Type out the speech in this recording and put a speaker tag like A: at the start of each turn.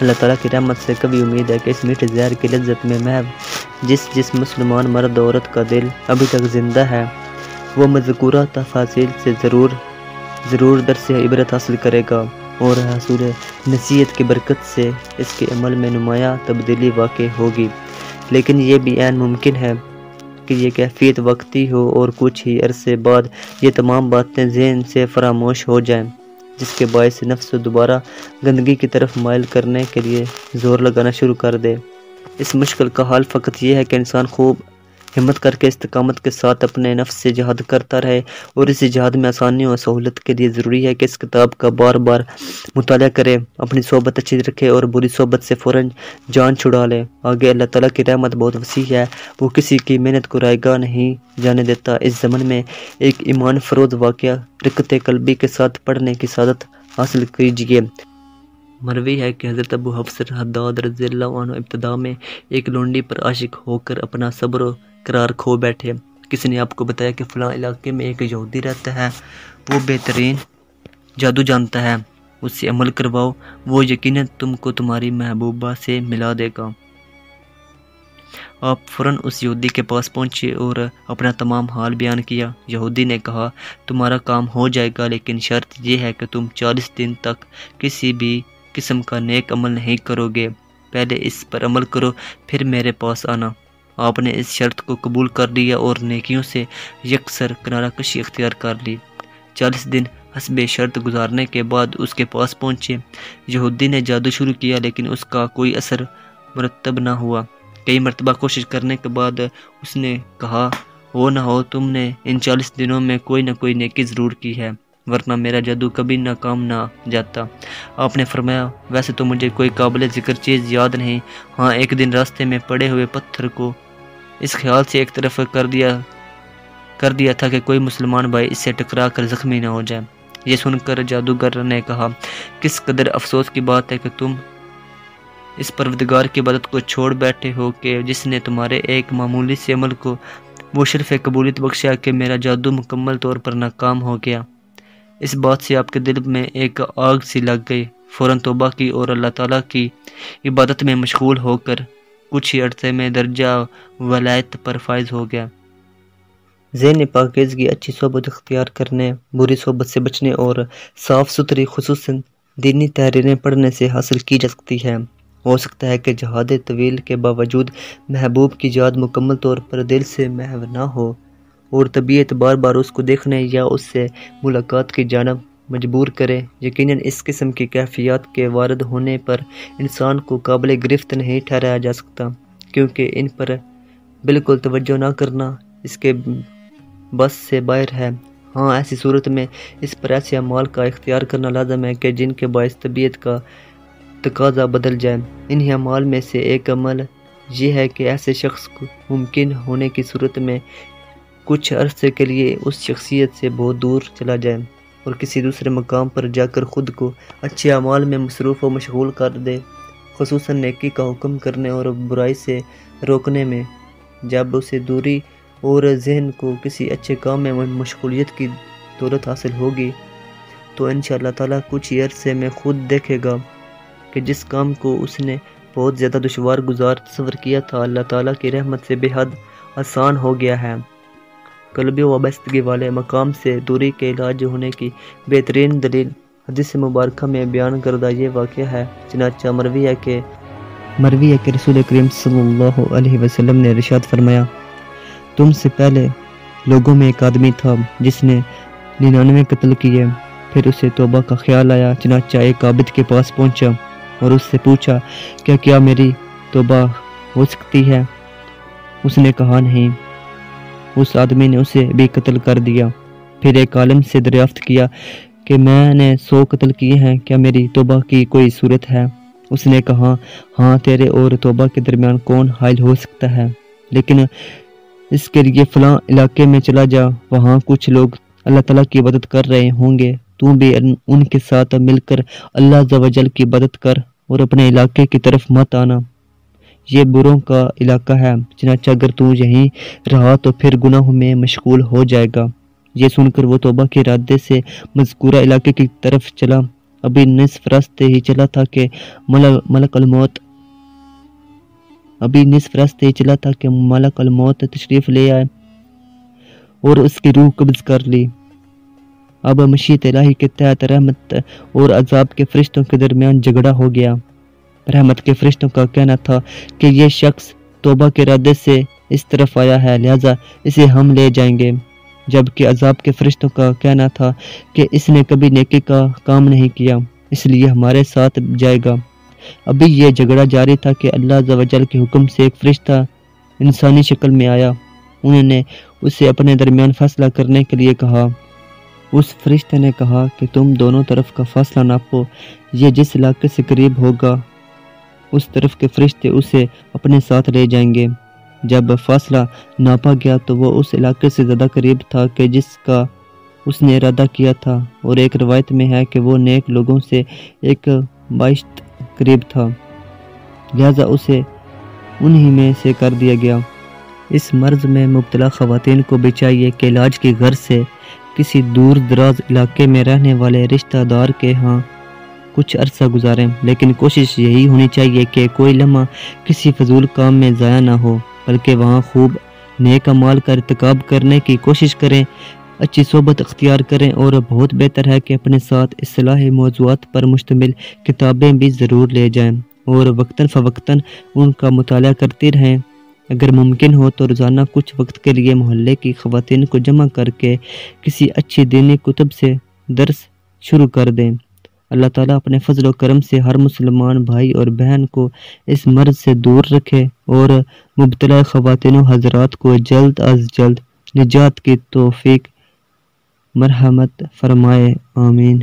A: اللہ تعالیٰ کی رحمت سے کبھی امید ہے کہ اس میٹھے زہر کی لذت میں محو جس جس مسلمان مرد عورت کا دل ابھی تک زندہ ہے، وہ مذکورہ تفاصیل سے ضرور ضرور درس عبرت حاصل کرے گا اور حصول نصیحت کی برکت سے اس کے عمل میں نمایاں تبدیلی واقع ہوگی۔ لیکن یہ بھی عین ممکن ہے کہ یہ کیفیت وقتی ہو اور کچھ ہی عرصے بعد یہ تمام باتیں ذہن سے فراموش ہو جائیں۔ جس کے باعث نفس دوبارہ گندگی کی طرف مائل کرنے کے لیے زور لگانا شروع کر دے۔ اس مشکل کا حال فقط یہ ہے کہ انسان خوب ہمت کر کے استقامت کے ساتھ اپنے نفس سے جہاد کرتا رہے اور اس جہاد میں آسانی اور سہولت کے لیے ضروری ہے کہ اس کتاب کا بار بار مطالعہ کرے، اپنی صحبت اچھی رکھے اور بری صحبت سے فوراً جان چھڑا لے۔ آگے اللہ تعالیٰ کی رحمت بہت وسیع ہے، وہ کسی کی محنت کو رائے گاہ نہیں جانے دیتا۔ اس زمن میں ایک ایمان فروز واقعہ رکت قلبی کے ساتھ پڑھنے کی سعادت حاصل کیجیے۔ مروی ہے کہ حضرت ابو حفصر حداد رضی اللہ عنہ ابتدا میں ایک لونڈی پر عاشق ہو کر اپنا صبر و قرار کھو بیٹھے۔ کسی نے آپ کو بتایا کہ فلاں علاقے میں ایک یہودی رہتا ہے، وہ بہترین جادو جانتا ہے۔ اس سے عمل کرواؤ، وہ یقیناً تم کو تمہاری محبوبہ سے ملا دے گا۔ آپ فوراً اس یہودی کے پاس پہنچے اور اپنا تمام حال بیان کیا۔ یہودی نے کہا، تمہارا کام ہو جائے گا، لیکن شرط یہ ہے کہ تم چالیس دن تک کسی بھی قسم کا نیک عمل نہیں کرو گے۔ پہلے اس پر عمل کرو، پھر میرے پاس آنا۔ آپ نے اس شرط کو قبول کر لیا اور نیکیوں سے یکسر کنارہ کشی اختیار کر لی۔ چالیس دن حسب شرط گزارنے کے بعد اس کے پاس پہنچے۔ یہودی نے جادو شروع کیا لیکن اس کا کوئی اثر مرتب نہ ہوا۔ کئی مرتبہ کوشش کرنے کے بعد اس نے کہا ہو نہ ہو، تم نے ان چالیس دنوں میں کوئی نہ کوئی نیکی ضرور کی ہے، ورنہ میرا جادو کبھی ناکام نہ جاتا۔ آپ نے فرمایا، ویسے تو مجھے کوئی قابل ذکر چیز یاد نہیں۔ ہاں ایک دن راستے میں پڑے ہوئے پتھر کو اس خیال سے ایک طرف کر دیا کر دیا تھا کہ کوئی مسلمان بھائی اس سے ٹکرا کر زخمی نہ ہو جائے۔ یہ سن کر جادوگر نے کہا، کس قدر افسوس کی بات ہے کہ تم اس پروردگار کی عبادت کو چھوڑ بیٹھے ہو کہ جس نے تمہارے ایک معمولی سے عمل کو، وہ شرف قبولیت بخشا کہ میرا جادو مکمل طور پر ناکام ہو گیا۔ اس بات سے آپ کے دل میں ایک آگ سی لگ گئی۔ فوراً توبہ کی اور اللہ تعالیٰ کی عبادت میں مشغول ہو کر کچھ ہی عرصے میں درجہ ولایت پر فائز ہو گیا۔ ذہن پاکیزگی، اچھی صحبت اختیار کرنے، بری صحبت سے بچنے اور صاف ستھری خصوصاً دینی تحریریں پڑھنے سے حاصل کی جا سکتی ہے۔ ہو سکتا ہے کہ جہاد طویل کے باوجود محبوب کی یاد مکمل طور پر دل سے محو نہ ہو اور طبیعت بار بار اس کو دیکھنے یا اس سے ملاقات کی جانب مجبور کرے، یقیناً اس قسم کی کیفیات کے وارد ہونے پر انسان کو قابل گرفت نہیں ٹھہرایا جا سکتا، کیونکہ ان پر بالکل توجہ نہ کرنا اس کے بس سے باہر ہے۔ ہاں ایسی صورت میں اس پر ایسے عمال کا اختیار کرنا لازم ہے کہ جن کے باعث طبیعت کا تقاضا بدل جائے۔ انہی عمال میں سے ایک عمل یہ ہے کہ ایسے شخص کو ممکن ہونے کی صورت میں کچھ عرصے کے لیے اس شخصیت سے بہت دور چلا جائے۔ اور کسی دوسرے مقام پر جا کر خود کو اچھے اعمال میں مصروف و مشغول کر دے، خصوصاً نیکی کا حکم کرنے اور برائی سے روکنے میں۔ جب اسے دوری اور ذہن کو کسی اچھے کام میں مشغولیت کی دولت حاصل ہوگی، تو انشاءاللہ تعالیٰ کچھ ہی عرصے میں خود دیکھے گا کہ جس کام کو اس نے بہت زیادہ دشوار گزار تصور کیا تھا، اللہ تعالیٰ کی رحمت سے بے حد آسان ہو گیا ہے۔ قلبی وابستگی والے مقام سے دوری کے علاج ہونے کی بہترین دلیل حدیث مبارکہ میں بیان کردہ یہ واقعہ ہے۔ چنانچہ مروی ہے کہ مروی ہے کہ رسول کریم صلی اللہ علیہ وسلم نے رشاد فرمایا، تم سے پہلے لوگوں میں ایک آدمی تھا جس نے ننانوے قتل کیے، پھر اسے توبہ کا خیال آیا، چنانچہ ایک عابد کے پاس پہنچا اور اس سے پوچھا، کیا کیا میری توبہ ہو سکتی ہے؟ اس نے کہا، نہیں۔ اس آدمی نے اسے بھی قتل کر دیا۔ پھر ایک عالم سے دریافت کیا کہ میں نے سو قتل کیے ہیں، کیا میری توبہ کی کوئی صورت ہے؟ اس نے کہا ہاں تیرے اور توبہ کے درمیان کون حائل ہو سکتا ہے؟ لیکن اس کے لیے فلاں علاقے میں چلا جا، وہاں کچھ لوگ اللہ تعالیٰ کی عبادت کر رہے ہوں گے۔ تو بھی ان کے ساتھ مل کر اللہ جل کی عبادت کر اور اپنے علاقے کی طرف مت آنا۔ یہ بروں کا علاقہ ہے۔ چنانچہ اگر تو یہیں رہا تو پھر گناہوں میں مشغول ہو جائے گا۔ یہ سن کر وہ توبہ کے ارادے سے مذکورہ علاقے کی طرف چلا۔ ابھی نصف راستے ہی چلا تھا کہ ملک الموت ابھی نصف راستے ہی چلا تھا کہ ملک الموت تشریف لے آئے اور اس کی روح قبض کر لی۔ اب مشیت الہی کے تحت رحمت اور عذاب کے فرشتوں کے درمیان جھگڑا ہو گیا۔ رحمت کے فرشتوں کا کہنا تھا کہ یہ شخص توبہ کے ردے سے اس طرف آیا ہے، لہذا اسے ہم لے جائیں گے۔ جبکہ عذاب کے فرشتوں کا کہنا تھا کہ اس نے کبھی نیکی کا کام نہیں کیا، اس لیے ہمارے ساتھ جائے گا۔ ابھی یہ جھگڑا جاری تھا کہ اللہ جل کے حکم سے ایک فرشتہ انسانی شکل میں آیا۔ انہوں نے اسے اپنے درمیان فیصلہ کرنے کے لیے کہا۔ اس فرشتے نے کہا کہ تم دونوں طرف کا فاصلہ ناپو، یہ جس علاقے سے قریب ہوگا اس طرف کے فرشتے اسے اپنے ساتھ لے جائیں گے۔ جب فاصلہ ناپا گیا تو وہ اس علاقے سے زیادہ قریب تھا کہ جس کا اس نے ارادہ کیا تھا، اور ایک روایت میں ہے کہ وہ نیک لوگوں سے ایک بائشت قریب تھا۔ لہذا اسے انہی میں سے کر دیا گیا۔ اس مرض میں مبتلا خواتین کو بھی چاہیے کہ علاج کی غرض سے کسی دور دراز علاقے میں رہنے والے رشتہ دار کے ہاں کچھ عرصہ گزاریں۔ لیکن کوشش یہی ہونی چاہیے کہ کوئی لمحہ کسی فضول کام میں ضائع نہ ہو، بلکہ وہاں خوب نیک مال کا ارتکاب کرنے کی کوشش کریں، اچھی صحبت اختیار کریں، اور بہت بہتر ہے کہ اپنے ساتھ اصلاح موضوعات پر مشتمل کتابیں بھی ضرور لے جائیں، اور وقتاً فوقتاً ان کا مطالعہ کرتے رہیں۔ اگر ممکن ہو تو روزانہ کچھ وقت کے لیے محلے کی خواتین کو جمع کر کے کسی اچھی دینی کتب سے درس شروع کر دیں۔ اللہ تعالیٰ اپنے فضل و کرم سے ہر مسلمان بھائی اور بہن کو اس مرض سے دور رکھے اور مبتلا خواتین و حضرات کو جلد از جلد نجات کی توفیق، مرحمت فرمائے، آمین۔